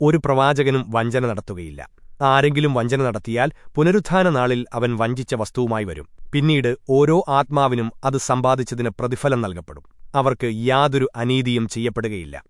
ഒരു പ്രവാചകനും വഞ്ചന നടത്തുകയില്ല. ആരെങ്കിലും വഞ്ചന നടത്തിയാൽ പുനരുത്ഥാന നാളിൽ അവൻ വഞ്ചിച്ച വസ്തുവുമായി വരും. പിന്നീട് ഓരോ ആത്മാവിനും അത് സമ്പാദിച്ചതിന് പ്രതിഫലം നൽകപ്പെടും. അവർക്ക് യാതൊരു അനീതിയും ചെയ്യപ്പെടുകയില്ല.